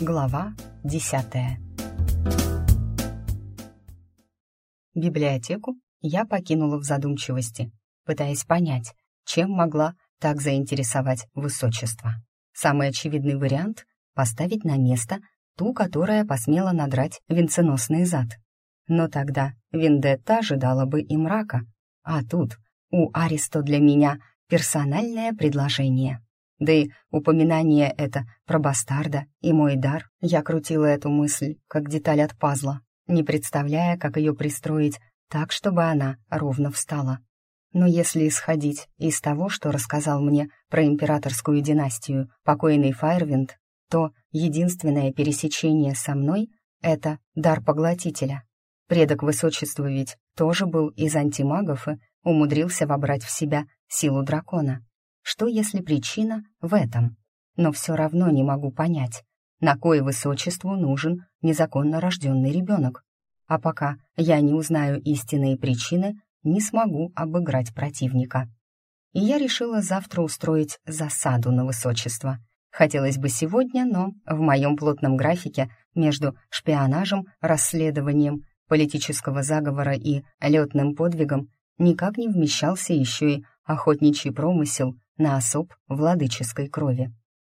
Глава десятая Библиотеку я покинула в задумчивости, пытаясь понять, чем могла так заинтересовать высочество. Самый очевидный вариант — поставить на место ту, которая посмела надрать венценосный зад. Но тогда Вендетта ожидала бы и мрака, а тут у Аристо для меня персональное предложение. Да и упоминание это про бастарда и мой дар, я крутила эту мысль, как деталь от пазла, не представляя, как ее пристроить так, чтобы она ровно встала. Но если исходить из того, что рассказал мне про императорскую династию покойный Файрвинд, то единственное пересечение со мной — это дар поглотителя. Предок высочества ведь тоже был из антимагов и умудрился вобрать в себя силу дракона. Что, если причина в этом? Но все равно не могу понять, на кое высочеству нужен незаконно рожденный ребенок. А пока я не узнаю истинные причины, не смогу обыграть противника. И я решила завтра устроить засаду на высочество. Хотелось бы сегодня, но в моем плотном графике между шпионажем, расследованием политического заговора и летным подвигом никак не вмещался еще и охотничий промысел на особ владыческой крови.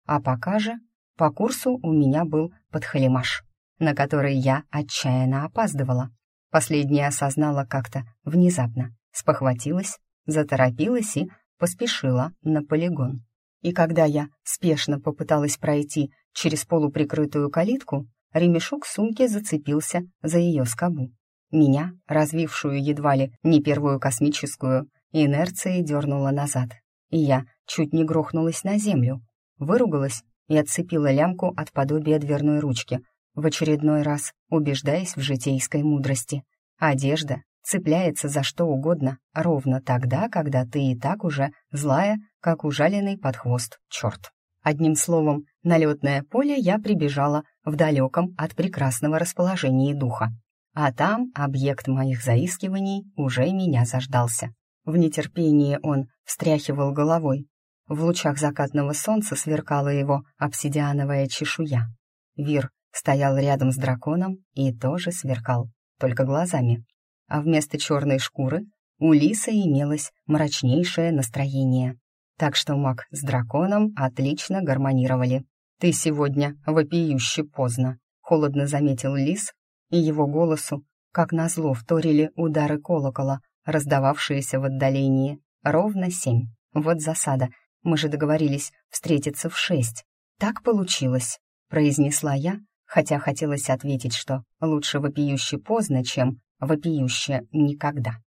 А пока же по курсу у меня был подхалимаш, на который я отчаянно опаздывала. Последнее осознала как-то внезапно, спохватилась, заторопилась и поспешила на полигон. И когда я спешно попыталась пройти через полуприкрытую калитку, ремешок сумки зацепился за ее скобу. Меня, развившую едва ли не первую космическую, инерцией дернула назад, и я чуть не грохнулась на землю, выругалась и отцепила лямку от подобия дверной ручки, в очередной раз убеждаясь в житейской мудрости. Одежда цепляется за что угодно ровно тогда, когда ты и так уже злая, как ужаленный под хвост черт. Одним словом, на летное поле я прибежала в далеком от прекрасного расположения духа. А там объект моих заискиваний уже меня заждался. В нетерпении он встряхивал головой. В лучах закатного солнца сверкала его обсидиановая чешуя. Вир стоял рядом с драконом и тоже сверкал, только глазами. А вместо черной шкуры у лиса имелось мрачнейшее настроение. Так что маг с драконом отлично гармонировали. «Ты сегодня вопиюще поздно», — холодно заметил лис, и его голосу, как назло, вторили удары колокола, раздававшиеся в отдалении. Ровно семь. Вот засада. Мы же договорились встретиться в шесть. Так получилось, произнесла я, хотя хотелось ответить, что лучше вопиюще поздно, чем вопиюще никогда.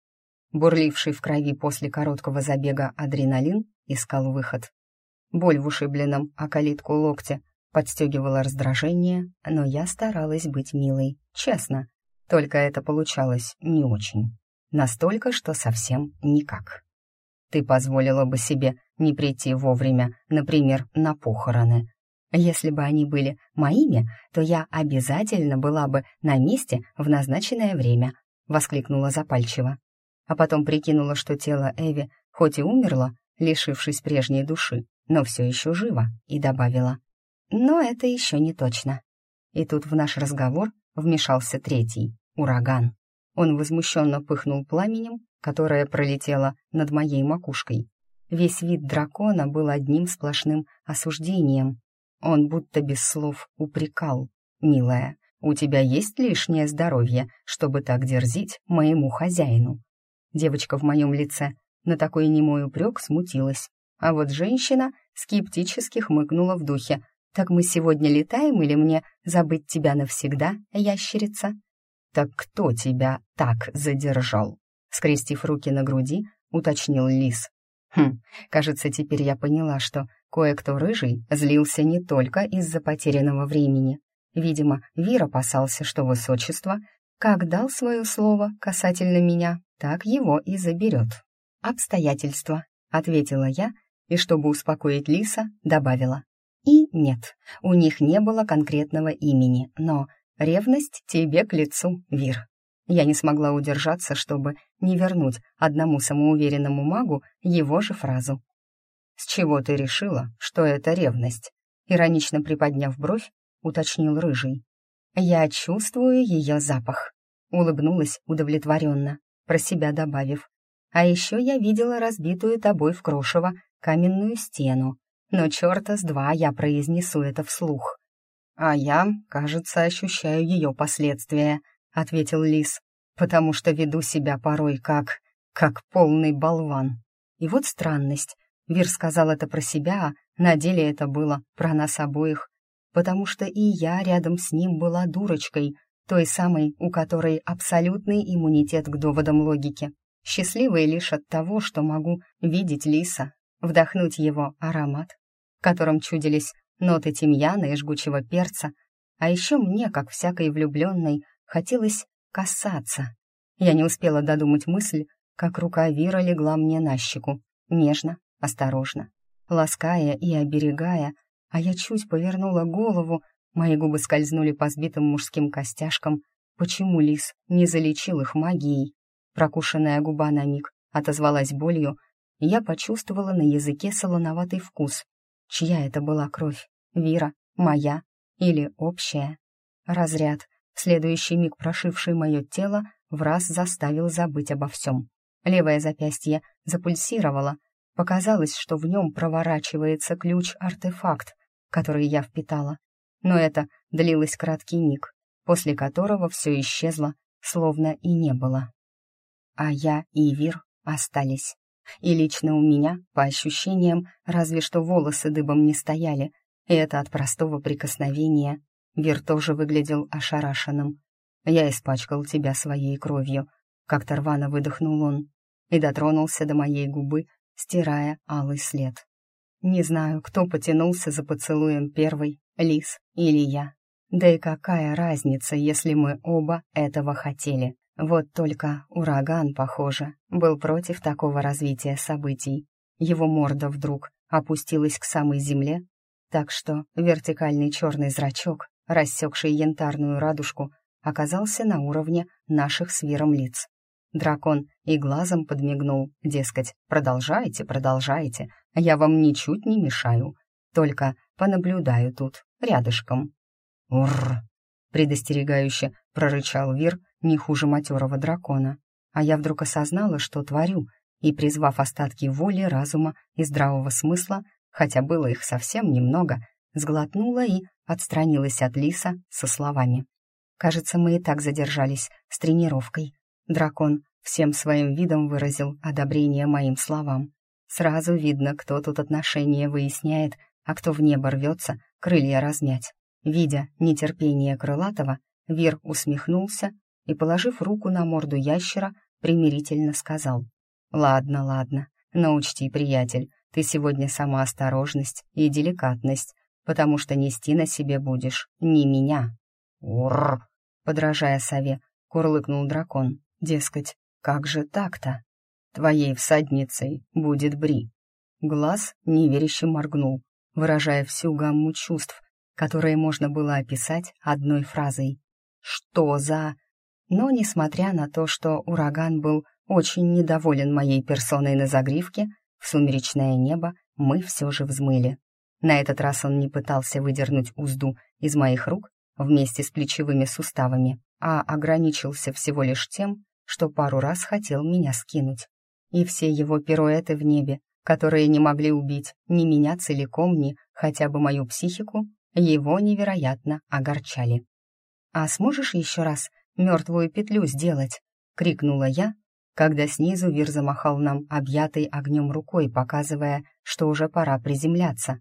Бурливший в крови после короткого забега адреналин искал выход. Боль в ушибленном о калитку локте подстегивала раздражение, но я старалась быть милой, честно. Только это получалось не очень. Настолько, что совсем никак. Ты позволила бы себе не прийти вовремя, например, на похороны, если бы они были моими, то я обязательно была бы на месте в назначенное время», — воскликнула запальчиво. А потом прикинула, что тело Эви хоть и умерло, лишившись прежней души, но все еще живо, и добавила. «Но это еще не точно». И тут в наш разговор вмешался третий — ураган. Он возмущенно пыхнул пламенем, которое пролетело над моей макушкой. Весь вид дракона был одним сплошным осуждением, он будто без слов упрекал. «Милая, у тебя есть лишнее здоровье, чтобы так дерзить моему хозяину?» Девочка в моем лице на такой немой упрек смутилась. А вот женщина скептически хмыкнула в духе. «Так мы сегодня летаем или мне забыть тебя навсегда, ящерица?» «Так кто тебя так задержал?» Скрестив руки на груди, уточнил лис. «Хм, кажется, теперь я поняла, что Кое-кто рыжий злился не только из-за потерянного времени. Видимо, Вир опасался, что высочество, как дал свое слово касательно меня, так его и заберет. «Обстоятельства», — ответила я, и, чтобы успокоить Лиса, добавила. «И нет, у них не было конкретного имени, но ревность тебе к лицу, Вир». Я не смогла удержаться, чтобы не вернуть одному самоуверенному магу его же фразу. «С чего ты решила, что это ревность?» Иронично приподняв бровь, — уточнил Рыжий. «Я чувствую ее запах», — улыбнулась удовлетворенно, про себя добавив. «А еще я видела разбитую тобой в крошево каменную стену, но черта с два я произнесу это вслух». «А я, кажется, ощущаю ее последствия», — ответил Лис, «потому что веду себя порой как... как полный болван». И вот странность. Вир сказал это про себя, а на деле это было про нас обоих потому что и я рядом с ним была дурочкой, той самой, у которой абсолютный иммунитет к доводам логики, счастливой лишь от того, что могу видеть лиса, вдохнуть его аромат, в котором чудились ноты тимьяна и жгучего перца, а еще мне, как всякой влюбленной, хотелось касаться. Я не успела додумать мысль, как рука Вира легла мне на щеку, нежно, осторожно, лаская и оберегая, а я чуть повернула голову, мои губы скользнули по сбитым мужским костяшкам. Почему лис не залечил их магией? Прокушенная губа на миг отозвалась болью, я почувствовала на языке солоноватый вкус. Чья это была кровь? Вира? Моя? Или общая? Разряд, в следующий миг прошивший мое тело, в раз заставил забыть обо всем. Левое запястье запульсировало, Показалось, что в нем проворачивается ключ-артефакт, который я впитала. Но это длилось краткий миг, после которого все исчезло, словно и не было. А я и Вир остались. И лично у меня, по ощущениям, разве что волосы дыбом не стояли, и это от простого прикосновения. Вир тоже выглядел ошарашенным. «Я испачкал тебя своей кровью», — как-то рвано выдохнул он, и дотронулся до моей губы, стирая алый след. Не знаю, кто потянулся за поцелуем первый, Лис или я. Да и какая разница, если мы оба этого хотели. Вот только ураган, похоже, был против такого развития событий. Его морда вдруг опустилась к самой земле, так что вертикальный черный зрачок, рассекший янтарную радужку, оказался на уровне наших с Виром лиц. Дракон и глазом подмигнул, дескать, продолжайте, продолжайте, я вам ничуть не мешаю, только понаблюдаю тут, рядышком. «Урр!» — предостерегающе прорычал Вир не хуже матерого дракона. А я вдруг осознала, что творю, и, призвав остатки воли, разума и здравого смысла, хотя было их совсем немного, сглотнула и отстранилась от лиса со словами. «Кажется, мы и так задержались с тренировкой. Дракон всем своим видом выразил одобрение моим словам. Сразу видно, кто тут отношения выясняет, а кто в небо рвется крылья размять. Видя нетерпение крылатого, Вир усмехнулся и, положив руку на морду ящера, примирительно сказал. «Ладно, ладно, но учти, приятель, ты сегодня сама осторожность и деликатность, потому что нести на себе будешь не меня». «Уррр!» — подражая сове, курлыкнул дракон. Дескать, как же так-то? Твоей всадницей будет Бри. Глаз неверяще моргнул, выражая всю гамму чувств, которые можно было описать одной фразой. «Что за...» Но, несмотря на то, что ураган был очень недоволен моей персоной на загривке, в сумеречное небо мы все же взмыли. На этот раз он не пытался выдернуть узду из моих рук вместе с плечевыми суставами, а ограничился всего лишь тем, что пару раз хотел меня скинуть. И все его пируэты в небе, которые не могли убить ни меня целиком, ни хотя бы мою психику, его невероятно огорчали. «А сможешь еще раз мертвую петлю сделать?» — крикнула я, когда снизу Вир замахал нам объятой огнем рукой, показывая, что уже пора приземляться.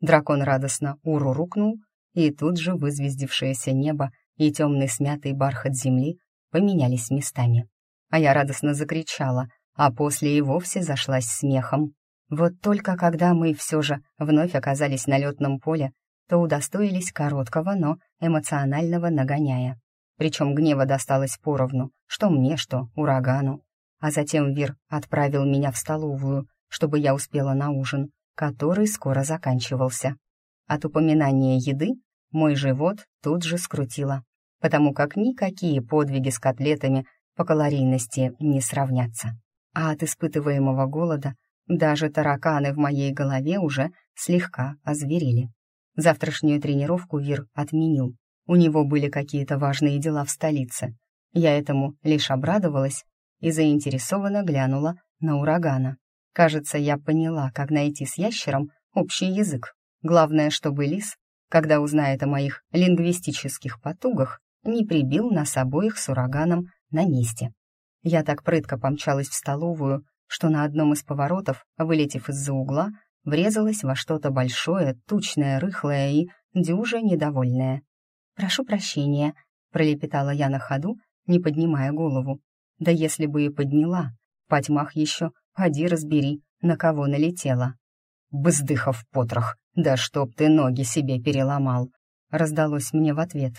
Дракон радостно урурукнул, и тут же вызвездившееся небо и темный смятый бархат земли поменялись местами. А я радостно закричала, а после и вовсе зашлась смехом. Вот только когда мы все же вновь оказались на летном поле, то удостоились короткого, но эмоционального нагоняя. Причем гнева досталось поровну, что мне, что урагану. А затем Вир отправил меня в столовую, чтобы я успела на ужин, который скоро заканчивался. От упоминания еды мой живот тут же скрутило потому как никакие подвиги с котлетами по калорийности не сравнятся. А от испытываемого голода даже тараканы в моей голове уже слегка озверели. Завтрашнюю тренировку Вир отменил. У него были какие-то важные дела в столице. Я этому лишь обрадовалась и заинтересованно глянула на урагана. Кажется, я поняла, как найти с ящером общий язык. Главное, чтобы лис, когда узнает о моих лингвистических потугах, не прибил нас обоих с ураганом на месте. Я так прытко помчалась в столовую, что на одном из поворотов, вылетев из-за угла, врезалась во что-то большое, тучное, рыхлое и дюже недовольное. «Прошу прощения», — пролепетала я на ходу, не поднимая голову. Да если бы и подняла, по тьмах еще, поди разбери, на кого налетела. «Бздыхов потрох, да чтоб ты ноги себе переломал!» раздалось мне в ответ.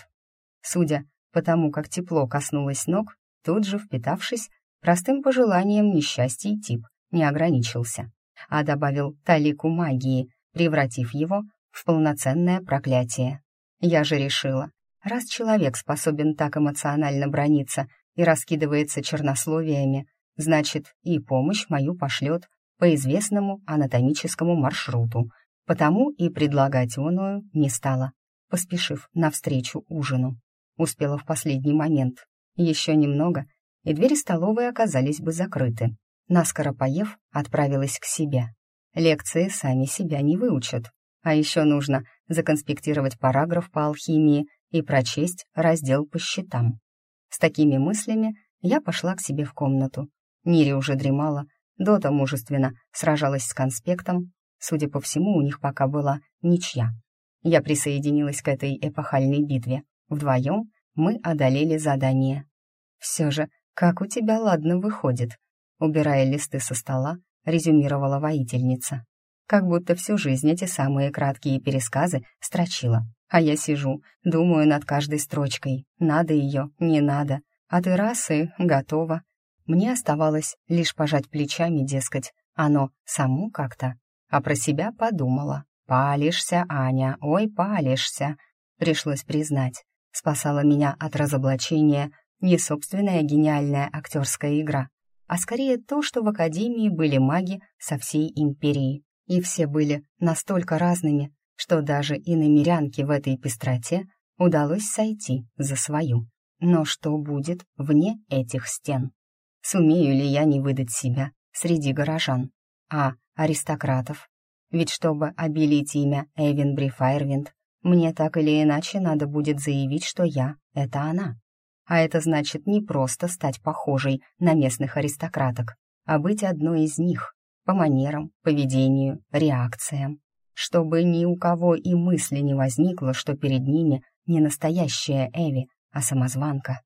Судя по тому, как тепло коснулось ног, тут же впитавшись, простым пожеланием несчастий тип не ограничился, а добавил талику магии, превратив его в полноценное проклятие. Я же решила, раз человек способен так эмоционально брониться и раскидывается чернословиями, значит, и помощь мою пошлет по известному анатомическому маршруту, потому и предлагать оную не стала, поспешив навстречу ужину. Успела в последний момент. Еще немного, и двери столовой оказались бы закрыты. Наскоро поев, отправилась к себе. Лекции сами себя не выучат. А еще нужно законспектировать параграф по алхимии и прочесть раздел по счетам. С такими мыслями я пошла к себе в комнату. Нири уже дремала, Дота мужественно сражалась с конспектом. Судя по всему, у них пока была ничья. Я присоединилась к этой эпохальной битве. Вдвоем мы одолели задание. Все же, как у тебя ладно выходит, убирая листы со стола, резюмировала воительница. Как будто всю жизнь эти самые краткие пересказы строчила. А я сижу, думаю над каждой строчкой. Надо ее, не надо. А ты раз и готова. Мне оставалось лишь пожать плечами, дескать, оно само как-то. А про себя подумала. «Палишься, Аня, ой, палишься!» Пришлось признать. Спасала меня от разоблачения не собственная гениальная актерская игра, а скорее то, что в Академии были маги со всей империи. И все были настолько разными, что даже и намерянке в этой пестроте удалось сойти за свою. Но что будет вне этих стен? Сумею ли я не выдать себя среди горожан? А аристократов? Ведь чтобы обелить имя Эвин Брифайрвинд, мне так или иначе надо будет заявить, что я — это она. А это значит не просто стать похожей на местных аристократок, а быть одной из них по манерам, поведению, реакциям. Чтобы ни у кого и мысли не возникло, что перед ними не настоящая Эви, а самозванка.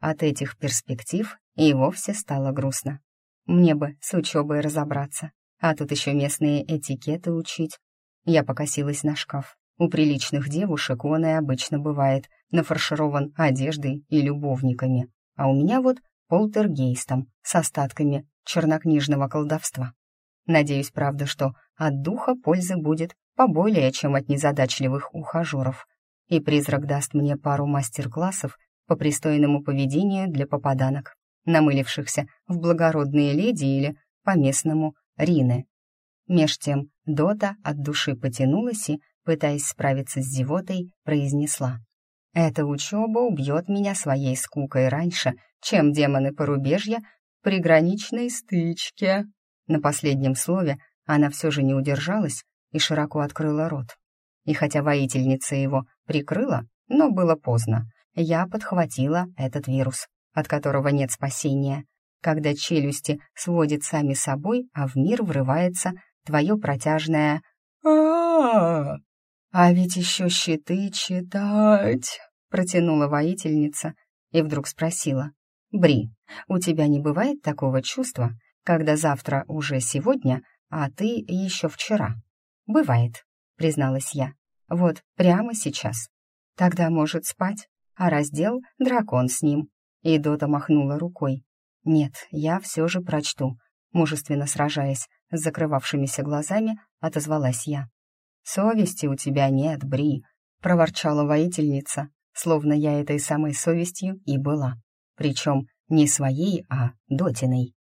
От этих перспектив и вовсе стало грустно. Мне бы с учебой разобраться, а тут еще местные этикеты учить. Я покосилась на шкаф. У приличных девушек он и обычно бывает нафарширован одеждой и любовниками, а у меня вот полтергейстом с остатками чернокнижного колдовства. Надеюсь, правда, что от духа пользы будет поболее, чем от незадачливых ухажеров, и призрак даст мне пару мастер-классов по пристойному поведению для попаданок, намылившихся в благородные леди или по-местному Рины. Меж тем Дота от души потянулась и пытаясь справиться с зевотой, произнесла. «Эта учеба убьет меня своей скукой раньше, чем демоны порубежья при граничной стычке». На последнем слове она все же не удержалась и широко открыла рот. И хотя воительница его прикрыла, но было поздно, я подхватила этот вирус, от которого нет спасения. Когда челюсти сводят сами собой, а в мир врывается твое протяжное а, «А ведь еще щиты читать!» — протянула воительница и вдруг спросила. «Бри, у тебя не бывает такого чувства, когда завтра уже сегодня, а ты еще вчера?» «Бывает», — призналась я. «Вот прямо сейчас. Тогда может спать, а раздел — дракон с ним». И Дота махнула рукой. «Нет, я все же прочту», мужественно сражаясь с закрывавшимися глазами, отозвалась я. «Совести у тебя нет, Бри», — проворчала воительница, словно я этой самой совестью и была. Причем не своей, а дотиной.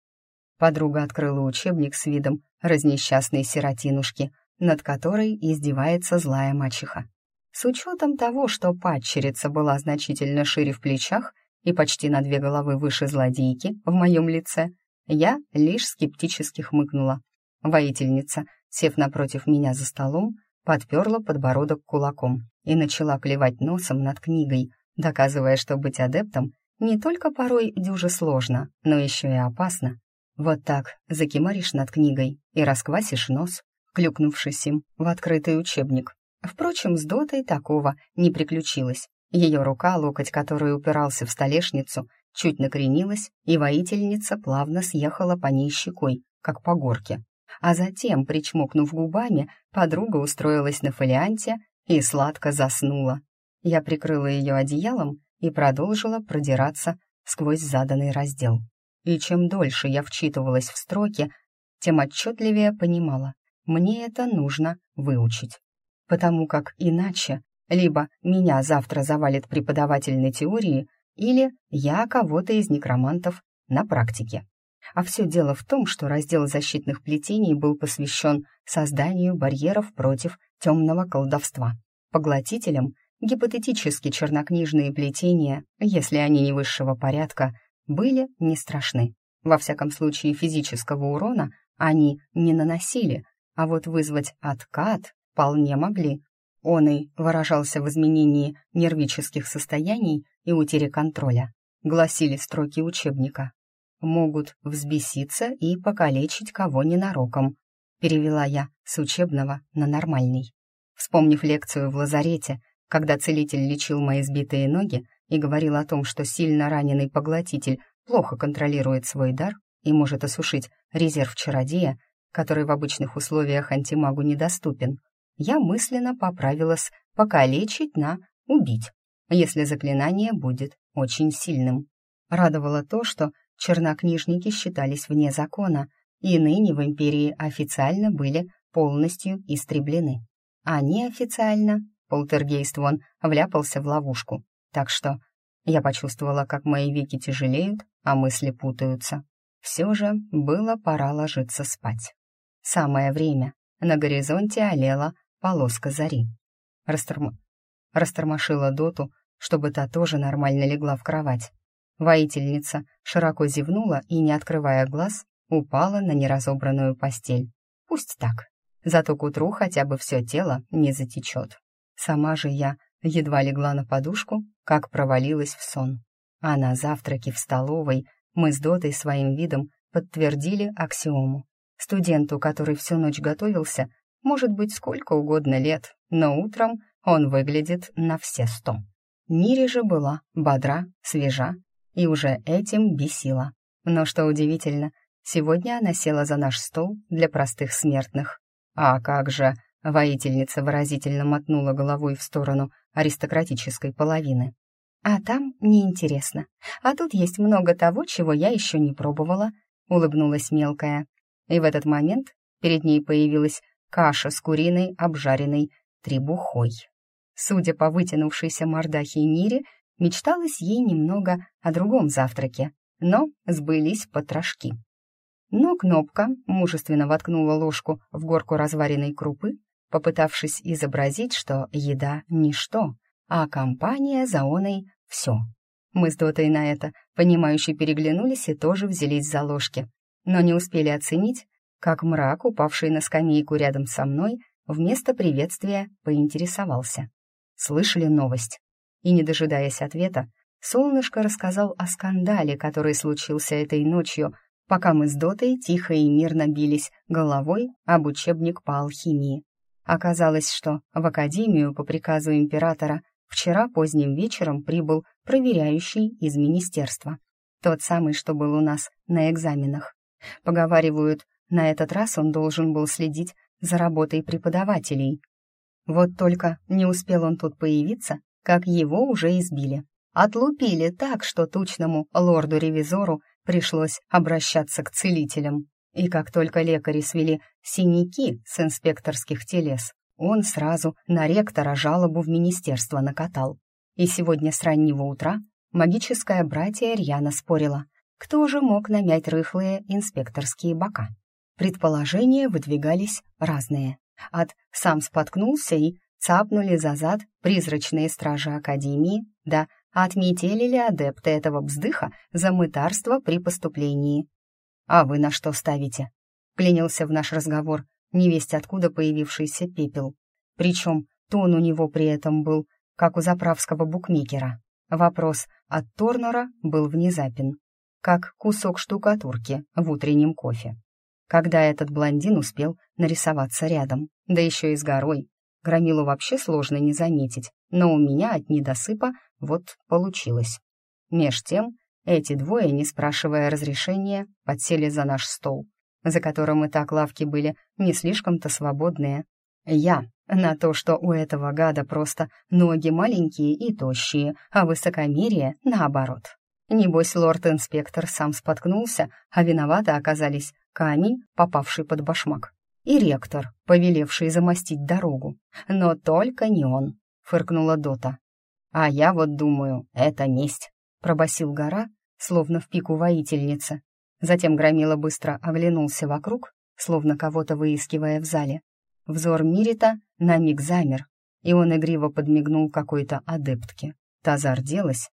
Подруга открыла учебник с видом разнесчастной сиротинушки, над которой издевается злая мачеха. С учетом того, что падчерица была значительно шире в плечах и почти на две головы выше злодейки в моем лице, я лишь скептически хмыкнула. Воительница, сев напротив меня за столом, подперла подбородок кулаком и начала клевать носом над книгой, доказывая, что быть адептом не только порой дюже сложно, но еще и опасно. Вот так закимаришь над книгой и расквасишь нос, клюкнувшись им в открытый учебник. Впрочем, с Дотой такого не приключилось. Ее рука, локоть которой упирался в столешницу, чуть накренилась, и воительница плавно съехала по ней щекой, как по горке. А затем, причмокнув губами, подруга устроилась на фолианте и сладко заснула. Я прикрыла ее одеялом и продолжила продираться сквозь заданный раздел. И чем дольше я вчитывалась в строки, тем отчетливее понимала, мне это нужно выучить. Потому как иначе либо меня завтра завалит преподаватель на теории, или я кого-то из некромантов на практике. А все дело в том, что раздел защитных плетений был посвящен созданию барьеров против темного колдовства. Поглотителям гипотетически чернокнижные плетения, если они не высшего порядка, были не страшны. Во всяком случае, физического урона они не наносили, а вот вызвать откат вполне могли. Он и выражался в изменении нервических состояний и утере контроля, гласили строки учебника. Могут взбеситься и покалечить кого ненароком, перевела я с учебного на нормальный. Вспомнив лекцию в лазарете, когда целитель лечил мои сбитые ноги и говорил о том, что сильно раненый поглотитель плохо контролирует свой дар и может осушить резерв чародея, который в обычных условиях антимагу недоступен, я мысленно поправилась покалечить на убить, если заклинание будет очень сильным. Радовало то, что чернокнижники считались вне закона и ныне в империи официально были полностью истреблены. А неофициально полтергейст вон вляпался в ловушку, так что я почувствовала, как мои веки тяжелеют, а мысли путаются. Все же было пора ложиться спать. Самое время. На горизонте олела полоска зари. Расторм... Растормошила Доту, чтобы та тоже нормально легла в кровать. Воительница широко зевнула и, не открывая глаз, упала на неразобранную постель. Пусть так. Зато к утру хотя бы все тело не затечет. Сама же я едва легла на подушку, как провалилась в сон. А на завтраке в столовой мы с Дотой своим видом подтвердили аксиому. Студенту, который всю ночь готовился, может быть сколько угодно лет, но утром он выглядит на все сто. Нири же была бодра, свежа и уже этим бесила. Но что удивительно, сегодня она села за наш стол для простых смертных. А как же, воительница выразительно мотнула головой в сторону аристократической половины. А там неинтересно. А тут есть много того, чего я еще не пробовала, улыбнулась мелкая. И в этот момент перед ней появилась каша с куриной обжаренной требухой. Судя по вытянувшейся мордахе Нире, Мечталось ей немного о другом завтраке, но сбылись потрошки. Но Кнопка мужественно воткнула ложку в горку разваренной крупы, попытавшись изобразить, что еда — ничто, а компания за оной — все. Мы с Дотой на это, понимающе переглянулись и тоже взялись за ложки, но не успели оценить, как мрак, упавший на скамейку рядом со мной, вместо приветствия поинтересовался. Слышали новость? и, не дожидаясь ответа, солнышко рассказал о скандале, который случился этой ночью, пока мы с Дотой тихо и мирно бились головой об учебник по алхимии. Оказалось, что в академию по приказу императора вчера поздним вечером прибыл проверяющий из министерства. Тот самый, что был у нас на экзаменах. Поговаривают, на этот раз он должен был следить за работой преподавателей. Вот только не успел он тут появиться, как его уже избили. Отлупили так, что тучному лорду-ревизору пришлось обращаться к целителям. И как только лекари свели синяки с инспекторских телес, он сразу на ректора жалобу в министерство накатал. И сегодня с раннего утра магическая братья рьяно спорила, кто же мог намять рыхлые инспекторские бока. Предположения выдвигались разные. От «сам споткнулся» и цапнули за зад призрачные стражи Академии, да отметили ли адепты этого бздыха за мытарство при поступлении. «А вы на что ставите?» — клянился в наш разговор невесть откуда появившийся пепел. Причем тон у него при этом был, как у заправского букмекера. Вопрос от Торнера был внезапен, как кусок штукатурки в утреннем кофе. Когда этот блондин успел нарисоваться рядом, да еще и с горой, Громилу вообще сложно не заметить, но у меня от недосыпа вот получилось. Меж тем, эти двое, не спрашивая разрешения, подсели за наш стол, за которым и так лавки были не слишком-то свободные. Я на то, что у этого гада просто ноги маленькие и тощие, а высокомерие наоборот. Небось, лорд-инспектор сам споткнулся, а виноваты оказались камень, попавший под башмак, и ректор, повелевший замостить дорогу. Но только не он, фыркнула Дота. А я вот думаю, это месть, пробасил гора, словно в пику воительница. Затем Громила быстро оглянулся вокруг, словно кого-то выискивая в зале. Взор Мирита на миг замер, и он игриво подмигнул какой-то адептке. Та зарделась,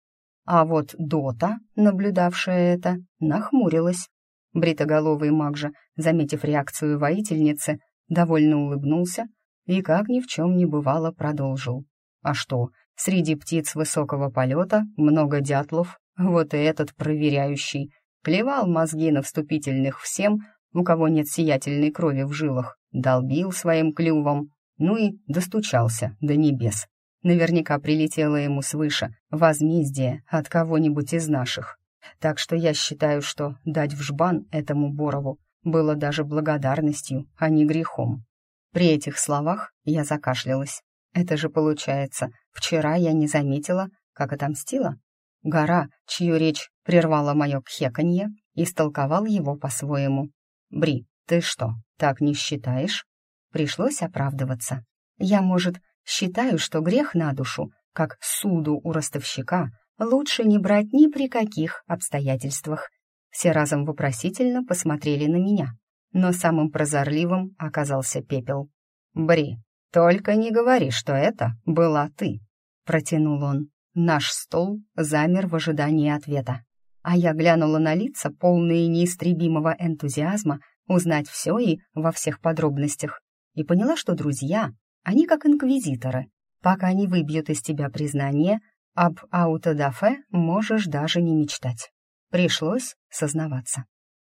а вот Дота, наблюдавшая это, нахмурилась. Бритоголовый маг же, заметив реакцию воительницы, довольно улыбнулся и, как ни в чем не бывало, продолжил. А что, среди птиц высокого полета много дятлов, вот и этот проверяющий, клевал мозги на вступительных всем, у кого нет сиятельной крови в жилах, долбил своим клювом, ну и достучался до небес. Наверняка прилетело ему свыше возмездие от кого-нибудь из наших. Так что я считаю, что дать в жбан этому Борову было даже благодарностью, а не грехом. При этих словах я закашлялась. Это же получается, вчера я не заметила, как отомстила. Гора, чью речь прервала мое кхеканье, истолковал его по-своему. «Бри, ты что, так не считаешь?» Пришлось оправдываться. «Я, может, считаю, что грех на душу, как суду у ростовщика, лучше не брать ни при каких обстоятельствах». Все разом вопросительно посмотрели на меня, но самым прозорливым оказался пепел. «Бри, только не говори, что это была ты», — протянул он. Наш стол замер в ожидании ответа. А я глянула на лица, полные неистребимого энтузиазма, узнать все и во всех подробностях, и поняла, что друзья, они как инквизиторы. Пока не выбьют из тебя признание, об аутодафе можешь даже не мечтать. Пришлось сознаваться.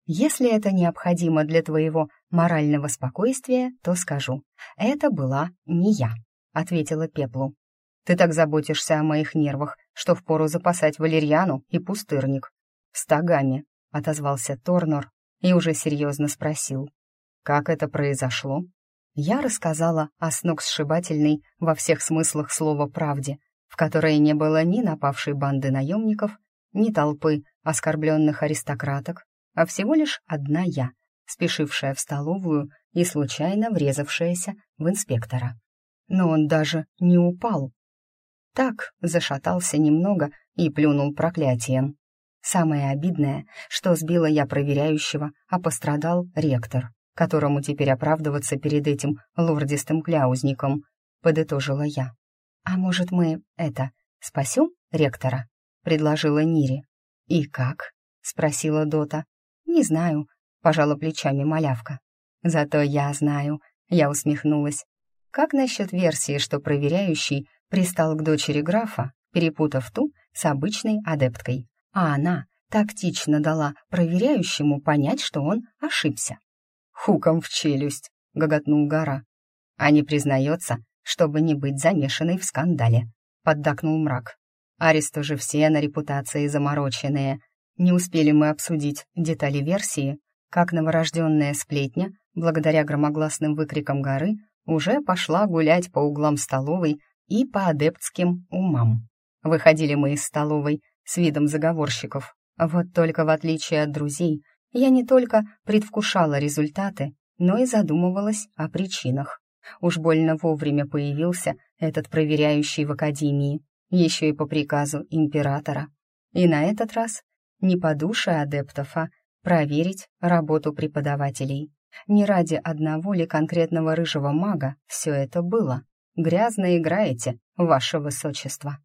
Если это необходимо для твоего морального спокойствия, то скажу, это была не я, ответила Пеплу. Ты так заботишься о моих нервах, что впору запасать валерьяну и пустырник. «Стагами», — отозвался Торнор и уже серьезно спросил. «Как это произошло?» Я рассказала о сногсшибательной во всех смыслах слова правде, в которой не было ни напавшей банды наемников, ни толпы оскорбленных аристократок, а всего лишь одна я, спешившая в столовую и случайно врезавшаяся в инспектора. Но он даже не упал, так зашатался немного и плюнул проклятием. Самое обидное, что сбила я проверяющего, а пострадал ректор, которому теперь оправдываться перед этим лордистым кляузником, подытожила я. «А может, мы, это, спасем ректора?» — предложила Нири. «И как?» — спросила Дота. «Не знаю», — пожала плечами малявка. «Зато я знаю», — я усмехнулась. «Как насчет версии, что проверяющий пристал к дочери графа, перепутав ту с обычной адепткой, а она тактично дала проверяющему понять, что он ошибся. «Хуком в челюсть!» — гоготнул гора. «А не признается, чтобы не быть замешанной в скандале», — поддакнул мрак. «Аресту же все на репутации замороченные. Не успели мы обсудить детали версии, как новорожденная сплетня, благодаря громогласным выкрикам горы, уже пошла гулять по углам столовой и по адептским умам. Выходили мы из столовой с видом заговорщиков. Вот только в отличие от друзей, я не только предвкушала результаты, но и задумывалась о причинах. Уж больно вовремя появился этот проверяющий в академии, еще и по приказу императора. И на этот раз не по душе адептов, а проверить работу преподавателей. Не ради одного ли конкретного рыжего мага все это было. Грязно играете, ваше высочество».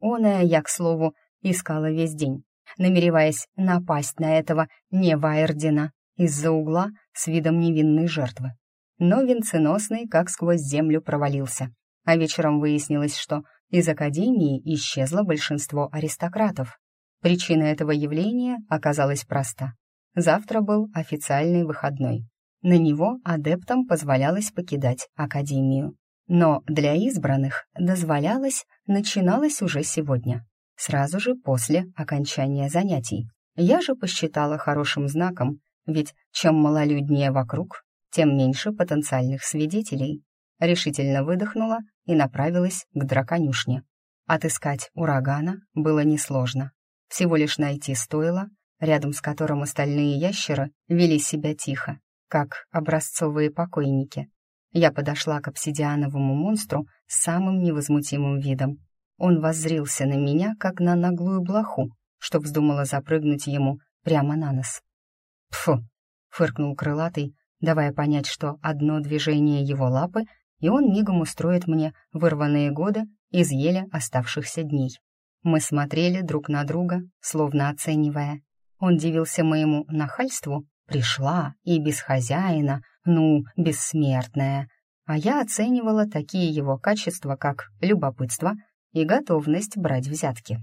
Оное я, к слову, искала весь день, намереваясь напасть на этого Невайрдена из-за угла с видом невинной жертвы. Но венценосный как сквозь землю провалился, а вечером выяснилось, что из Академии исчезло большинство аристократов. Причина этого явления оказалась проста. Завтра был официальный выходной. На него адептам позволялось покидать Академию. Но для избранных дозволялось, начиналось уже сегодня, сразу же после окончания занятий. Я же посчитала хорошим знаком, ведь чем малолюднее вокруг, тем меньше потенциальных свидетелей. Решительно выдохнула и направилась к драконюшне. Отыскать урагана было несложно. Всего лишь найти стойло, рядом с которым остальные ящеры вели себя тихо, как образцовые покойники. Я подошла к обсидиановому монстру с самым невозмутимым видом. Он воззрился на меня, как на наглую блоху, что вздумала запрыгнуть ему прямо на нос. «Пфу!» — фыркнул крылатый, давая понять, что одно движение его лапы, и он мигом устроит мне вырванные годы из еле оставшихся дней. Мы смотрели друг на друга, словно оценивая. Он дивился моему нахальству, пришла и без хозяина, ну, бессмертная. А я оценивала такие его качества, как любопытство и готовность брать взятки.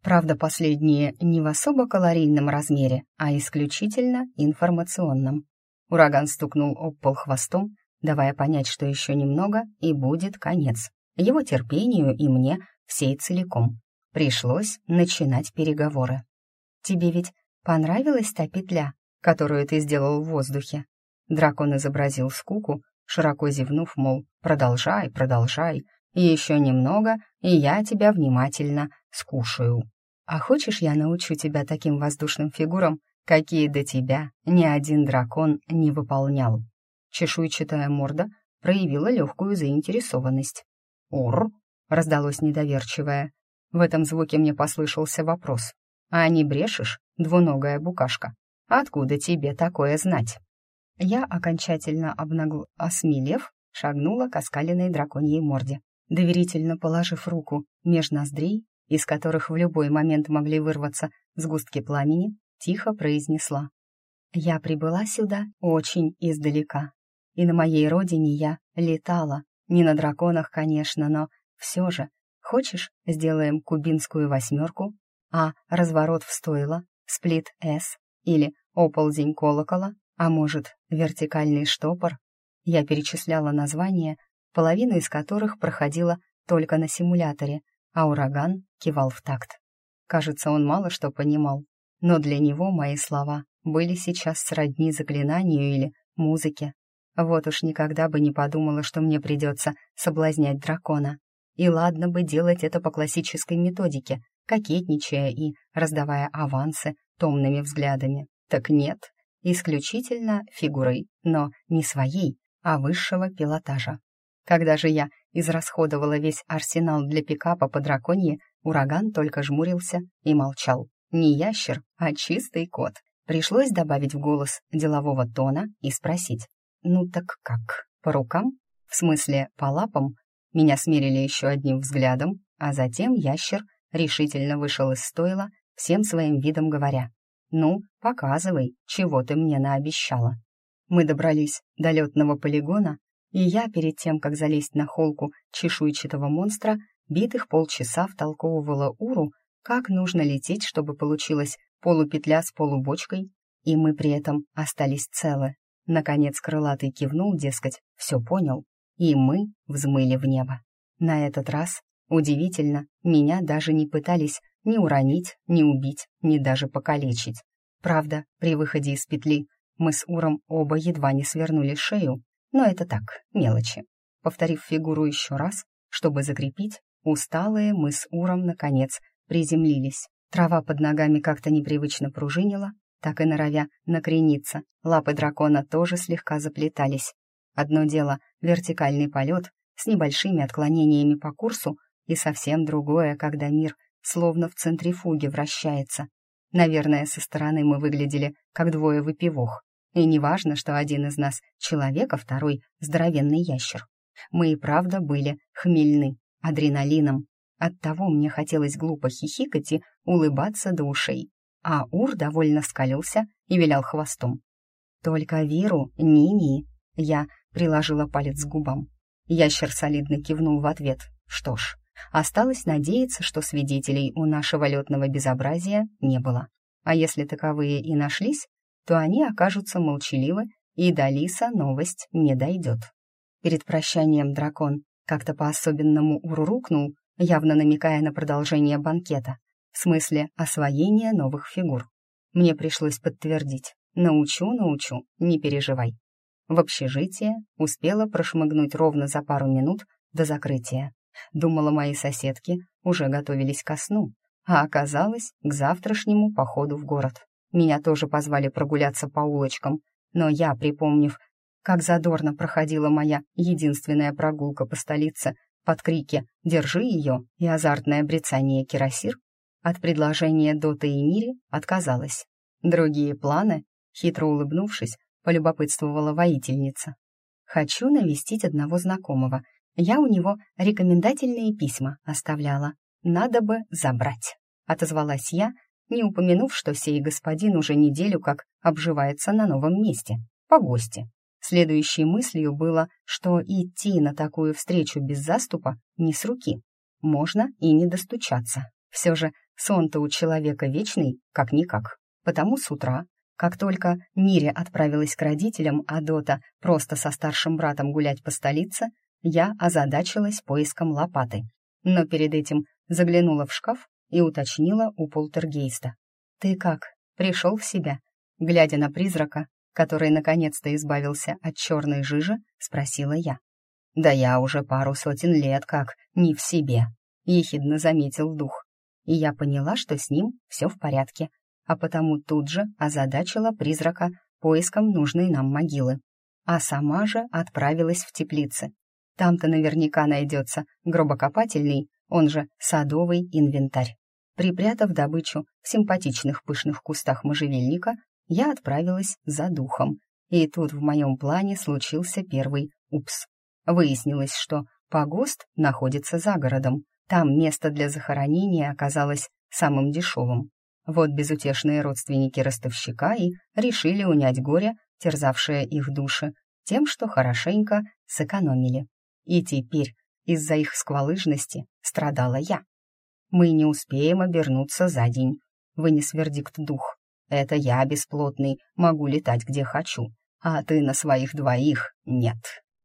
Правда, последние не в особо калорийном размере, а исключительно информационном. Ураган стукнул об пол хвостом, давая понять, что еще немного, и будет конец. Его терпению и мне всей целиком. Пришлось начинать переговоры. «Тебе ведь понравилась та петля?» Которую ты сделал в воздухе». Дракон изобразил скуку, широко зевнув, мол, «Продолжай, продолжай, еще немного, и я тебя внимательно скушаю. А хочешь, я научу тебя таким воздушным фигурам, какие до тебя ни один дракон не выполнял?» Чешуйчатая морда проявила легкую заинтересованность. «Ур!» — раздалось недоверчивое. В этом звуке мне послышался вопрос. «А не брешешь, двуногая букашка?» Откуда тебе такое знать?» Я, окончательно обнагл... осмелев, шагнула к оскаленной драконьей морде, доверительно положив руку меж ноздрей, из которых в любой момент могли вырваться сгустки пламени, тихо произнесла. «Я прибыла сюда очень издалека, и на моей родине я летала, не на драконах, конечно, но все же. Хочешь, сделаем кубинскую восьмерку, а разворот в стойло, сплит «С», или оползень колокола, а может, вертикальный штопор. Я перечисляла названия, половина из которых проходила только на симуляторе, а ураган кивал в такт. Кажется, он мало что понимал, но для него мои слова были сейчас сродни заклинанию или музыке. Вот уж никогда бы не подумала, что мне придется соблазнять дракона. И ладно бы делать это по классической методике, кокетничая и раздавая авансы томными взглядами. Так нет, исключительно фигурой, но не своей, а высшего пилотажа. Когда же я израсходовала весь арсенал для пикапа по драконье, ураган только жмурился и молчал. Не ящер, а чистый кот. Пришлось добавить в голос делового тона и спросить. «Ну так как? По рукам? В смысле, по лапам?» Меня смерили еще одним взглядом, а затем ящер решительно вышел из стойла, всем своим видом говоря. «Ну, показывай, чего ты мне наобещала». Мы добрались до летного полигона, и я, перед тем, как залезть на холку чешуйчатого монстра, битых полчаса втолковывала Уру, как нужно лететь, чтобы получилась полупетля с полубочкой, и мы при этом остались целы. Наконец крылатый кивнул, дескать, все понял, и мы взмыли в небо. На этот раз, удивительно, меня даже не пытались ни уронить, ни убить, ни даже покалечить. Правда, при выходе из петли мы с Уром оба едва не свернули шею, но это так, мелочи. Повторив фигуру еще раз, чтобы закрепить, усталые мы с Уром, наконец, приземлились. Трава под ногами как-то непривычно пружинила, так и норовя накрениться. Лапы дракона тоже слегка заплетались. Одно дело — вертикальный полет с небольшими отклонениями по курсу, и совсем другое, когда мир словно в центрифуге вращается. Наверное, со стороны мы выглядели как двое выпивох. И не важно, что один из нас человек, а второй — здоровенный ящер. Мы и правда были хмельны адреналином. Оттого мне хотелось глупо хихикать и улыбаться до ушей. А Ур довольно скалился и вилял хвостом. «Только Виру, Нини!» Я приложила палец к губам. Ящер солидно кивнул в ответ. Что ж, осталось надеяться, что свидетелей у нашего летного безобразия не было. А если таковые и нашлись, то они окажутся молчаливы, и до Лиса новость не дойдет. Перед прощанием дракон как-то по-особенному урурукнул, явно намекая на продолжение банкета, в смысле освоения новых фигур. Мне пришлось подтвердить. Научу, научу, не переживай. В общежитие успела прошмыгнуть ровно за пару минут до закрытия. Думала, мои соседки уже готовились ко сну, а оказалось к завтрашнему походу в город. Меня тоже позвали прогуляться по улочкам, но я, припомнив, как задорно проходила моя единственная прогулка по столице под крики «Держи ее!» и азартное брецание кирасир, от предложения Доты и Мири отказалась. Другие планы, хитро улыбнувшись, полюбопытствовала воительница. «Хочу навестить одного знакомого. Я у него рекомендательные письма оставляла. Надо бы забрать», — отозвалась я, не упомянув, что сей господин уже неделю как обживается на новом месте, по гости. Следующей мыслью было, что идти на такую встречу без заступа не с руки. Можно и не достучаться. Все же сон-то у человека вечный, как-никак. Потому с утра, как только Нире отправилась к родителям, а Дота просто со старшим братом гулять по столице, я озадачилась поиском лопаты. Но перед этим заглянула в шкаф и уточнила у полтергейста. «Ты как, пришел в себя?» Глядя на призрака, который наконец-то избавился от черной жижи, спросила я. «Да я уже пару сотен лет как не в себе», — ехидно заметил дух. И я поняла, что с ним все в порядке, а потому тут же озадачила призрака поиском нужной нам могилы. А сама же отправилась в теплицы. Там-то наверняка найдется гробокопательный, он же садовый инвентарь. Припрятав добычу в симпатичных пышных кустах можжевельника, я отправилась за духом. И тут в моем плане случился первый упс. Выяснилось, что погост находится за городом. Там место для захоронения оказалось самым дешевым. Вот безутешные родственники ростовщика и решили унять горе, терзавшее их души, тем, что хорошенько сэкономили. И теперь из-за их сквалыжности страдала я. Мы не успеем обернуться за день, вынес вердикт дух. Это я бесплотный, могу летать где хочу, а ты на своих двоих нет.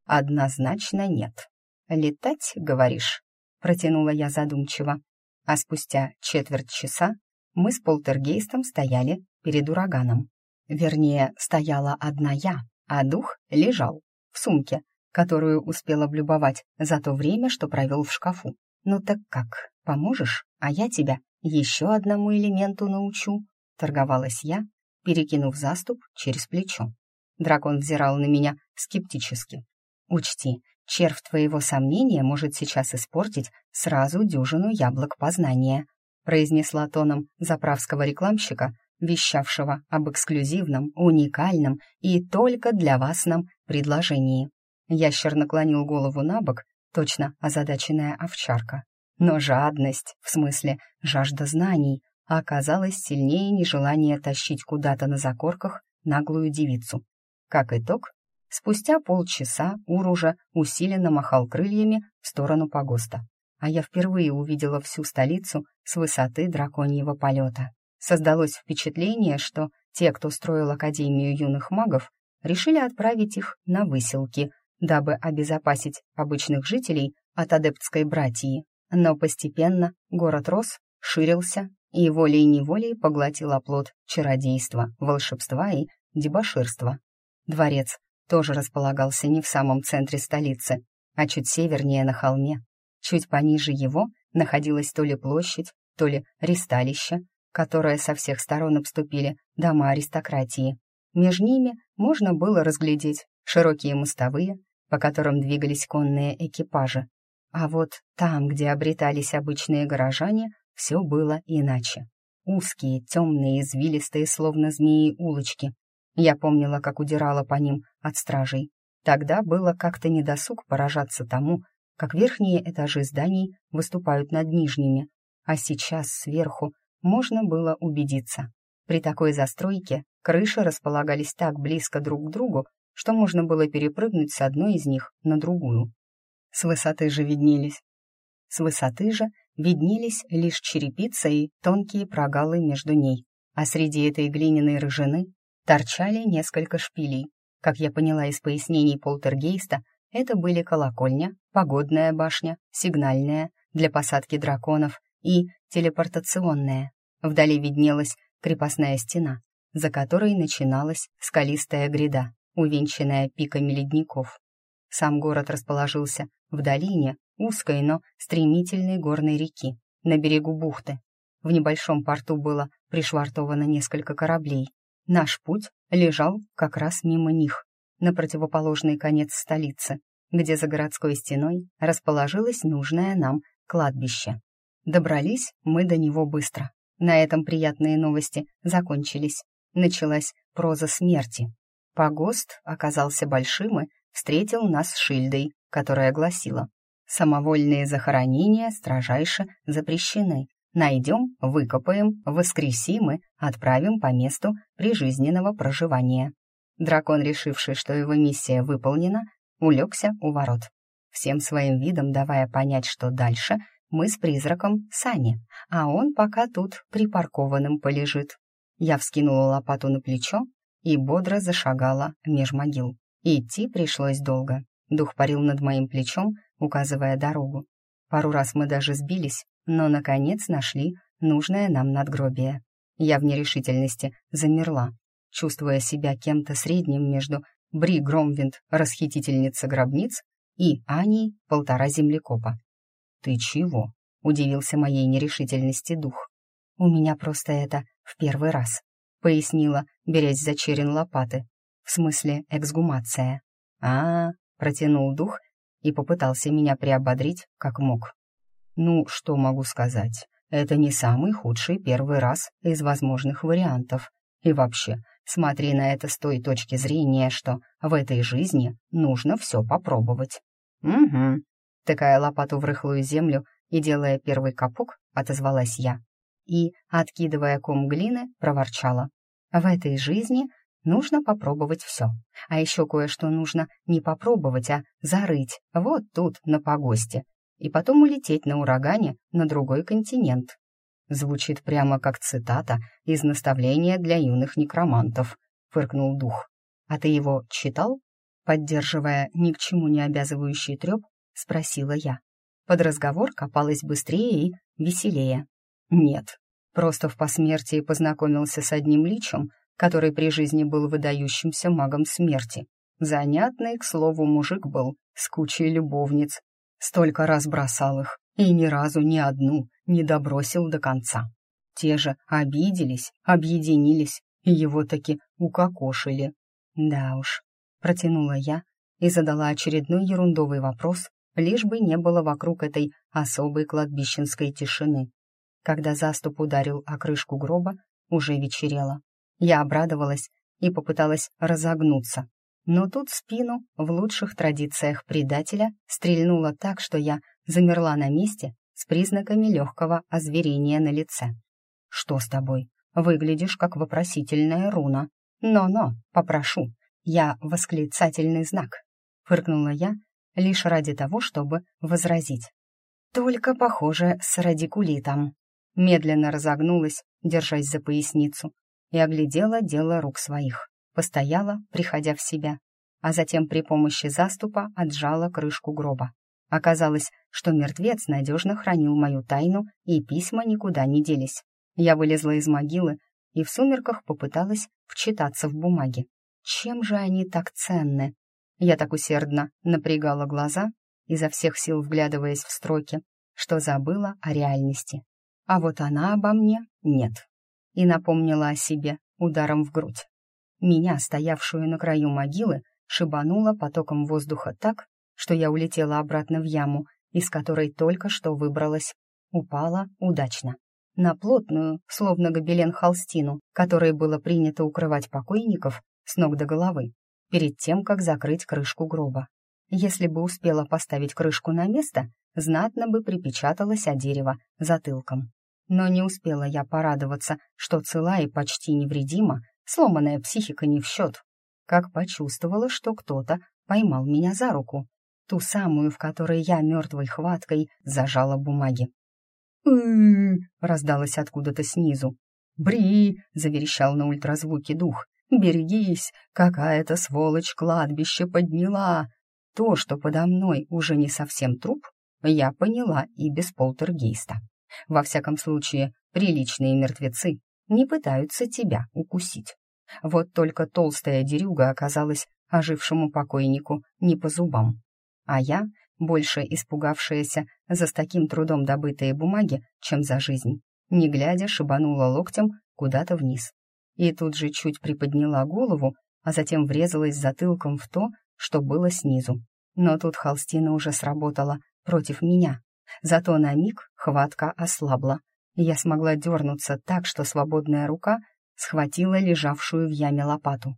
Однозначно нет. Летать, говоришь? Протянула я задумчиво. А спустя четверть часа мы с полтергейстом стояли перед ураганом. Вернее, стояла одна я, а дух лежал в сумке, которую успел облюбовать за то время, что провел в шкафу. Ну так как, поможешь, а я тебя еще одному элементу научу? торговалась я, перекинув заступ через плечо. Дракон взирал на меня скептически. «Учти, червь твоего сомнения может сейчас испортить сразу дюжину яблок познания», произнесла тоном заправского рекламщика, вещавшего об эксклюзивном, уникальном и только для вас нам предложении. Ящер наклонил голову на бок, точно озадаченная овчарка. Но жадность, в смысле жажда знаний, оказалось сильнее нежелание тащить куда-то на закорках наглую девицу. Как итог, спустя полчаса Ур уже усиленно махал крыльями в сторону погоста, а я впервые увидела всю столицу с высоты драконьего полета. Создалось впечатление, что те, кто строил Академию юных магов, решили отправить их на выселки, дабы обезопасить обычных жителей от адептской братьи. Но постепенно город рос, ширился и волей-неволей поглотил оплот чародейства, волшебства и дебоширства. Дворец тоже располагался не в самом центре столицы, а чуть севернее на холме. Чуть пониже его находилась то ли площадь, то ли ристалище, которое со всех сторон обступили дома аристократии. Между ними можно было разглядеть широкие мостовые, по которым двигались конные экипажи. А вот там, где обретались обычные горожане, все было иначе. Узкие, темные, извилистые, словно змеи, улочки. Я помнила, как удирала по ним от стражей. Тогда было как-то недосуг поражаться тому, как верхние этажи зданий выступают над нижними, а сейчас сверху можно было убедиться. При такой застройке крыши располагались так близко друг к другу, что можно было перепрыгнуть с одной из них на другую. С высоты же виднелись. С высоты же виднелись лишь черепица и тонкие прогалы между ней, а среди этой глиняной рыжины торчали несколько шпилей. Как я поняла из пояснений полтергейста, это были колокольня, погодная башня, сигнальная для посадки драконов и телепортационная. Вдали виднелась крепостная стена, за которой начиналась скалистая гряда, увенчанная пиками ледников. Сам город расположился в долине узкой, но стремительной горной реки, на берегу бухты. В небольшом порту было пришвартовано несколько кораблей. Наш путь лежал как раз мимо них, на противоположный конец столицы, где за городской стеной расположилось нужное нам кладбище. Добрались мы до него быстро. На этом приятные новости закончились. Началась проза смерти. Погост оказался большим и встретил нас с шильдой, которая гласила «Самовольные захоронения строжайше запрещены. Найдем, выкопаем, воскресим и отправим по месту прижизненного проживания». Дракон, решивший, что его миссия выполнена, улегся у ворот, всем своим видом давая понять, что дальше — мы с призраком Сани, а он пока тут припаркованным полежит. Я вскинула лопату на плечо и бодро зашагала меж могил. Идти пришлось долго. Дух парил над моим плечом, указывая дорогу. Пару раз мы даже сбились, но, наконец, нашли нужное нам надгробие. Я в нерешительности замерла, чувствуя себя кем-то средним между Бри Громвинд, расхитительница гробниц, и Аней, полтора землекопа. «Ты чего?» — удивился моей нерешительности дух. «У меня просто это в первый раз», — пояснила, берясь за черен лопаты. «В смысле эксгумация». А, -а, -а протянул дух и попытался меня приободрить, как мог. «Ну, что могу сказать? Это не самый худший первый раз из возможных вариантов. И вообще, смотри на это с той точки зрения, что в этой жизни нужно все попробовать». «Угу», Тыкая лопату в рыхлую землю и делая первый капук, отозвалась я. И, откидывая ком глины, проворчала. В этой жизни нужно попробовать все. А еще кое-что нужно не попробовать, а зарыть вот тут, на погосте, и потом улететь на урагане на другой континент. Звучит прямо как цитата из наставления для юных некромантов, фыркнул дух. А ты его читал? Поддерживая ни к чему не обязывающий треп, — спросила я. Под разговор копалась быстрее и веселее. Нет, просто в посмертии познакомился с одним личем, который при жизни был выдающимся магом смерти. Занятный, к слову, мужик был, с кучей любовниц. Столько раз бросал их, и ни разу ни одну не добросил до конца. Те же обиделись, объединились, и его таки укокошили. Да уж, протянула я и задала очередной ерундовый вопрос, лишь бы не было вокруг этой особой кладбищенской тишины. Когда заступ ударил о крышку гроба, уже вечерело. Я обрадовалась и попыталась разогнуться. Но тут спину, в лучших традициях предателя, стрельнуло так, что я замерла на месте с признаками легкого озверения на лице. «Что с тобой? Выглядишь как вопросительная руна. Но-но, попрошу, я восклицательный знак», — фыркнула я лишь ради того, чтобы возразить. Только, похоже, с радикулитом. Медленно разогнулась, держась за поясницу, и оглядела дело рук своих. Постояла, приходя в себя, а затем при помощи заступа отжала крышку гроба. Оказалось, что мертвец надежно хранил мою тайну, и письма никуда не делись. Я вылезла из могилы и в сумерках попыталась вчитаться в бумаги. Чем же они так ценны? Я так усердно напрягала глаза, изо всех сил вглядываясь в строки, что забыла о реальности. А вот она обо мне нет. И напомнила о себе ударом в грудь. Меня, стоявшую на краю могилы, шибануло потоком воздуха так, что я улетела обратно в яму, из которой только что выбралась. Упала удачно. На плотную, словно гобелен холстину, которой было принято укрывать покойников с ног до головы. перед тем, как закрыть крышку гроба. Если бы успела поставить крышку на место, знатно бы припечаталась о дерево затылком. Но не успела я порадоваться, что цела и почти невредима, сломанная психика не в счет, как почувствовала, что кто-то поймал меня за руку, ту самую, в которой я мертвой хваткой зажала бумаги. Раздалось откуда-то снизу. «Бри!» — заверещал на ультразвуке дух. «Берегись! Какая-то сволочь кладбище подняла!» То, что подо мной уже не совсем труп, я поняла и без полтергейста. Во всяком случае, приличные мертвецы не пытаются тебя укусить. Вот только толстая дерюга оказалась ожившему покойнику не по зубам. А я, больше испугавшаяся за с таким трудом добытые бумаги, чем за жизнь, не глядя шибанула локтем куда-то вниз. И тут же чуть приподняла голову, а затем врезалась затылком в то, что было снизу. Но тут холстина уже сработала против меня. Зато на миг хватка ослабла. Я смогла дернуться так, что свободная рука схватила лежавшую в яме лопату.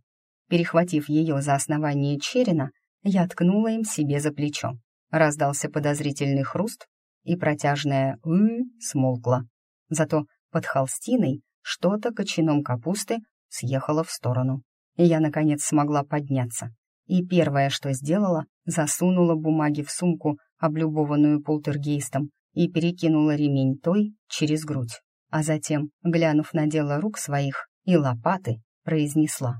Перехватив ее за основание черена, я ткнула им себе за плечо. Раздался подозрительный хруст, и протяжная «ы» смолкла. Зато под холстиной что-то кочаном капусты съехало в сторону. И я, наконец, смогла подняться. И первое, что сделала, засунула бумаги в сумку, облюбованную полтергейстом, и перекинула ремень той через грудь. А затем, глянув на дело рук своих и лопаты, произнесла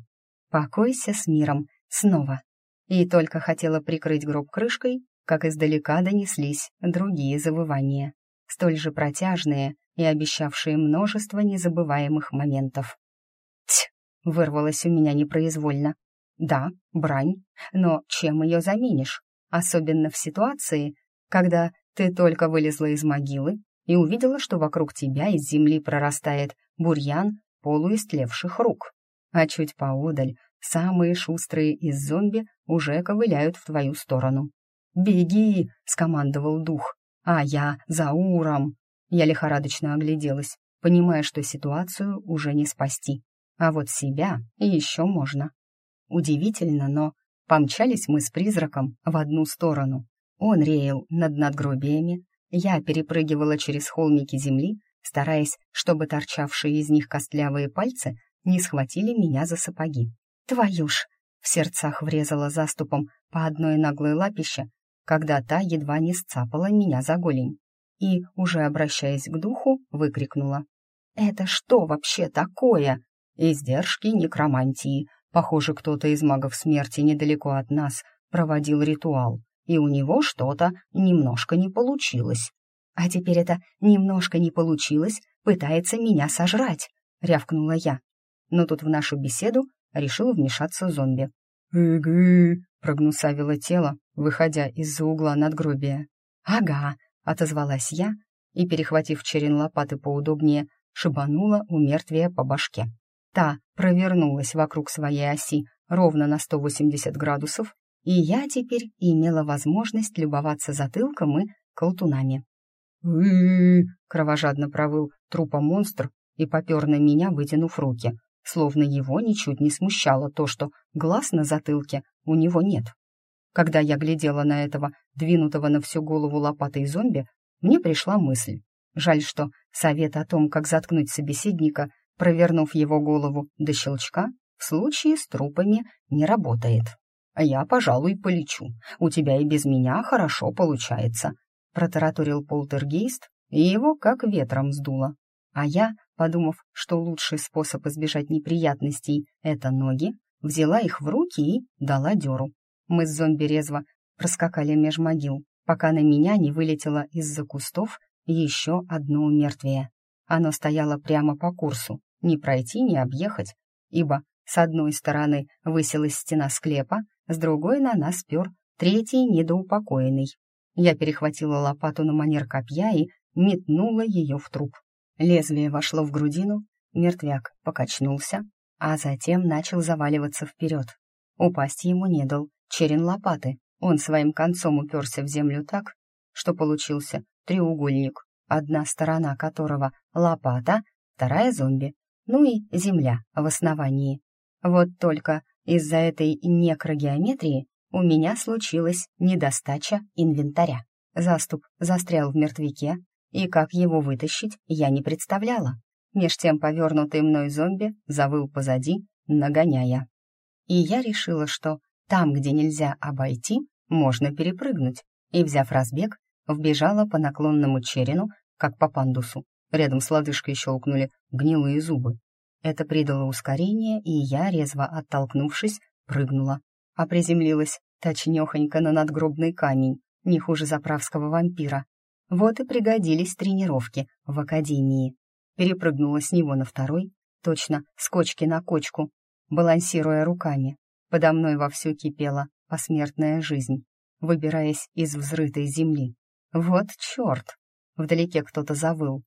«Покойся с миром, снова». И только хотела прикрыть гроб крышкой, как издалека донеслись другие завывания, столь же протяжные и обещавшие множество незабываемых моментов. «Ть!» — вырвалось у меня непроизвольно. «Да, брань, но чем ее заменишь? Особенно в ситуации, когда ты только вылезла из могилы и увидела, что вокруг тебя из земли прорастает бурьян полуистлевших рук, а чуть поодаль самые шустрые из зомби уже ковыляют в твою сторону. «Беги!» — скомандовал дух. «А я за Уром!» Я лихорадочно огляделась, понимая, что ситуацию уже не спасти. А вот себя еще можно. Удивительно, но помчались мы с призраком в одну сторону. Он реял над надгробиями, я перепрыгивала через холмики земли, стараясь, чтобы торчавшие из них костлявые пальцы не схватили меня за сапоги. «Твою ж!» — в сердцах врезала заступом по одной наглой лапище, когда та едва не сцапала меня за голень. И, уже обращаясь к духу, выкрикнула. «Это что вообще такое?» «Издержки некромантии. Похоже, кто-то из магов смерти недалеко от нас проводил ритуал, и у него что-то немножко не получилось. А теперь это немножко не получилось, пытается меня сожрать», — рявкнула я. Но тут в нашу беседу решил вмешаться зомби. «Эгы!» — прогнусавило тело, выходя из-за угла надгробия. «Ага!» — отозвалась я и, перехватив черен лопаты поудобнее, шибанула у мертвия по башке. Та провернулась вокруг своей оси ровно на 180 градусов, и я теперь имела возможность любоваться затылком и колтунами. «Вы!» — кровожадно провыл трупа монстр и попер на меня, вытянув руки, словно его ничуть не смущало то, что глаз на затылке у него нет. Когда я глядела на этого, двинутого на всю голову лопатой зомби, мне пришла мысль. Жаль, что совет о том, как заткнуть собеседника, провернув его голову до щелчка, в случае с трупами не работает. «А я, пожалуй, полечу. У тебя и без меня хорошо получается», — протараторил полтергейст, и его как ветром сдуло. А я, подумав, что лучший способ избежать неприятностей — это ноги, взяла их в руки и дала дёру. Мы с зомби резво проскакали меж могил, пока на меня не вылетело из-за кустов еще одно умертвие. Оно стояло прямо по курсу, не пройти, не объехать, ибо с одной стороны высилась стена склепа, с другой на нас пер третий недоупокоенный. Я перехватила лопату на манер копья и метнула ее в труп. Лезвие вошло в грудину, мертвяк покачнулся, а затем начал заваливаться вперед. Упасть ему не дал черен лопаты. Он своим концом уперся в землю так, что получился треугольник, одна сторона которого — лопата, вторая — зомби, ну и земля в основании. Вот только из-за этой некрогеометрии у меня случилась недостача инвентаря. Заступ застрял в мертвяке, и как его вытащить, я не представляла. Меж тем повернутый мной зомби завыл позади, нагоняя. И я решила, что там, где нельзя обойти, можно перепрыгнуть, и, взяв разбег, вбежала по наклонному черену, как по пандусу. Рядом с лодыжкой щелкнули гнилые зубы. Это придало ускорение, и я, резво оттолкнувшись, прыгнула, а приземлилась точнёхонько на надгробный камень, не хуже заправского вампира. Вот и пригодились тренировки в академии. Перепрыгнула с него на второй, точно с кочки на кочку, балансируя руками. Подо мной вовсю кипела посмертная жизнь, выбираясь из взрытой земли. Вот чёрт! Вдалеке кто-то завыл.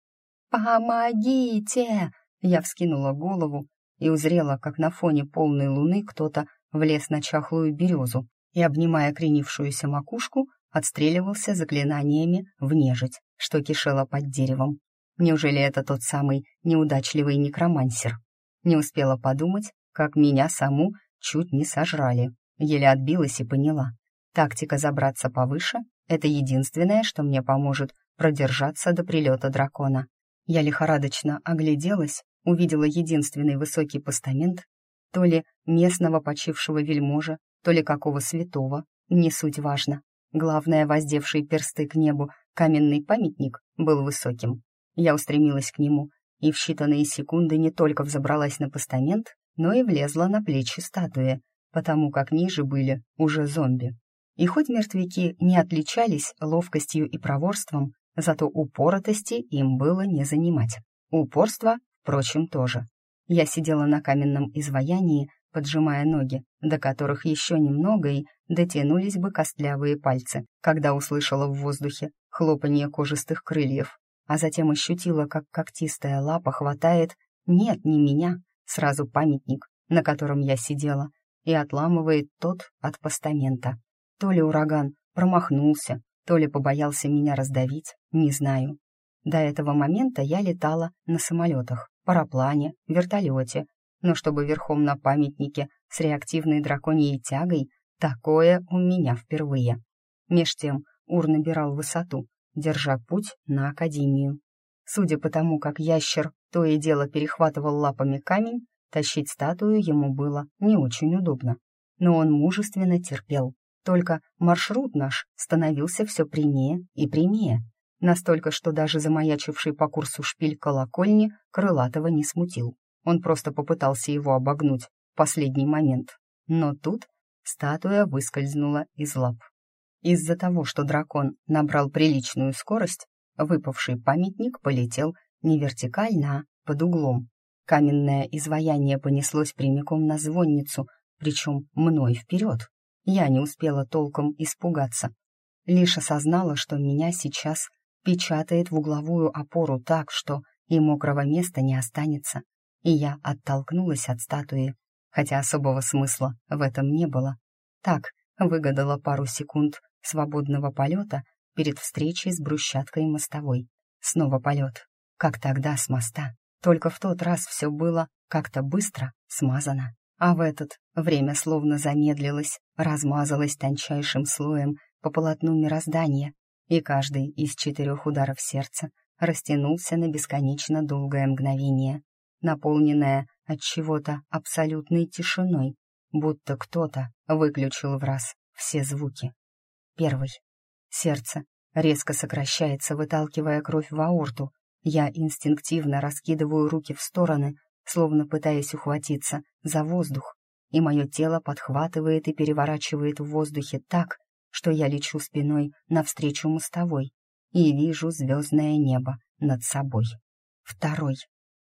«Помогите!» Я вскинула голову и узрела, как на фоне полной луны кто-то влез на чахлую березу и, обнимая кренившуюся макушку, отстреливался заклинаниями в нежить, что кишело под деревом. Неужели это тот самый неудачливый некромансер? Не успела подумать, как меня саму чуть не сожрали. Еле отбилась и поняла. Тактика забраться повыше — это единственное, что мне поможет продержаться до прилета дракона. Я лихорадочно огляделась, увидела единственный высокий постамент, то ли местного почившего вельможа, то ли какого святого, не суть важно. Главное, воздевший персты к небу каменный памятник был высоким. Я устремилась к нему и в считанные секунды не только взобралась на постамент, но и влезла на плечи статуи, потому как ниже были уже зомби. И хоть мертвяки не отличались ловкостью и проворством, зато упоротости им было не занимать. Упорство, впрочем, тоже. Я сидела на каменном изваянии, поджимая ноги, до которых еще немного и дотянулись бы костлявые пальцы, когда услышала в воздухе хлопанье кожистых крыльев, а затем ощутила, как когтистая лапа хватает, нет, не меня, сразу памятник, на котором я сидела, и отламывает тот от постамента. То ли ураган промахнулся, то ли побоялся меня раздавить, не знаю. До этого момента я летала на самолетах, параплане, вертолете, но чтобы верхом на памятнике с реактивной драконьей тягой, такое у меня впервые. Меж тем Ур набирал высоту, держа путь на Академию. Судя по тому, как ящер то и дело перехватывал лапами камень, тащить статую ему было не очень удобно. Но он мужественно терпел. Только маршрут наш становился все прямее и прямее. Настолько, что даже замаячивший по курсу шпиль колокольни Крылатого не смутил. Он просто попытался его обогнуть в последний момент. Но тут статуя выскользнула из лап. Из-за того, что дракон набрал приличную скорость, выпавший памятник полетел не вертикально, а под углом. Каменное изваяние понеслось прямиком на звонницу, причем мной вперед. Я не успела толком испугаться. Лишь осознала, что меня сейчас печатает в угловую опору так, что и мокрого места не останется и я оттолкнулась от статуи, хотя особого смысла в этом не было. Так, выгадала пару секунд свободного полета перед встречей с брусчаткой мостовой. Снова полет, как тогда с моста. Только в тот раз все было как-то быстро смазано. А в этот время словно замедлилось, размазалось тончайшим слоем по полотну мироздания, и каждый из четырех ударов сердца растянулся на бесконечно долгое мгновение наполненная от чего-то абсолютной тишиной, будто кто-то выключил в раз все звуки. Первый. Сердце резко сокращается, выталкивая кровь в аорту. Я инстинктивно раскидываю руки в стороны, словно пытаясь ухватиться за воздух, и мое тело подхватывает и переворачивает в воздухе так, что я лечу спиной навстречу мостовой и вижу звездное небо над собой. Второй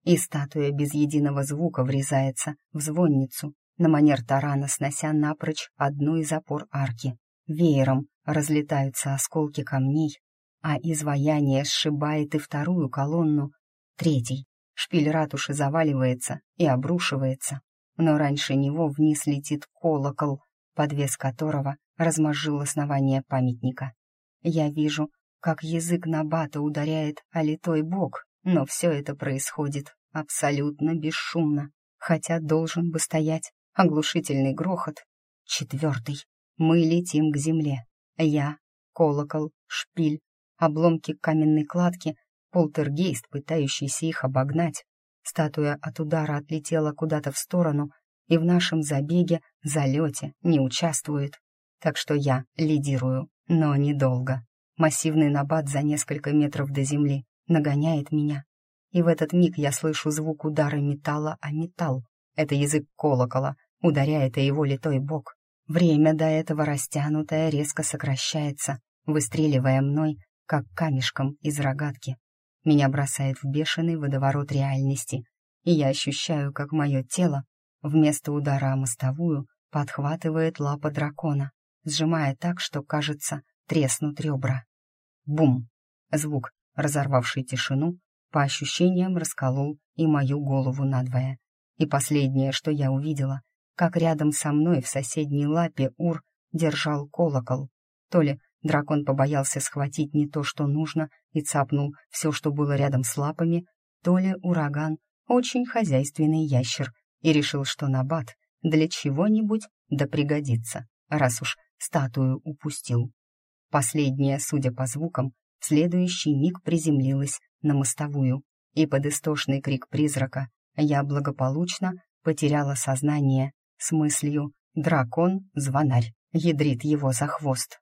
и статуя без единого звука врезается в звонницу, на манер тарана снося напрочь одну из опор арки. Веером разлетаются осколки камней, а изваяние сшибает и вторую колонну. Третий. Шпиль ратуши заваливается и обрушивается, но раньше него вниз летит колокол, подвес которого размозжил основание памятника. Я вижу, как язык Набата ударяет о литой бок, но все это происходит абсолютно бесшумно, хотя должен бы стоять оглушительный грохот. Четвертый. Мы летим к земле. Я, колокол, шпиль, обломки каменной кладки, полтергейст, пытающийся их обогнать. Статуя от удара отлетела куда-то в сторону и в нашем забеге, залете не участвует. Так что я лидирую, но недолго. Массивный набат за несколько метров до земли нагоняет меня. И в этот миг я слышу звук удара металла о металл. Это язык колокола, ударяет о его литой бок. Время до этого растянутое резко сокращается, выстреливая мной, как камешком из рогатки. Меня бросает в бешеный водоворот реальности, и я ощущаю, как мое тело вместо удара о мостовую подхватывает лапа дракона, сжимая так, что, кажется, треснут ребра. Бум! Звук, разорвавший тишину, по ощущениям расколол и мою голову надвое. И последнее, что я увидела, как рядом со мной в соседней лапе Ур держал колокол. То ли дракон побоялся схватить не то, что нужно, и цапнул все, что было рядом с лапами, то ли ураган очень хозяйственный ящер и решил, что набат для чего-нибудь да пригодится, раз уж статую упустил. Последняя, судя по звукам, в следующий миг приземлилась на мостовую, и под истошный крик призрака я благополучно потеряла сознание с мыслью «Дракон-звонарь» ядрит его за хвост.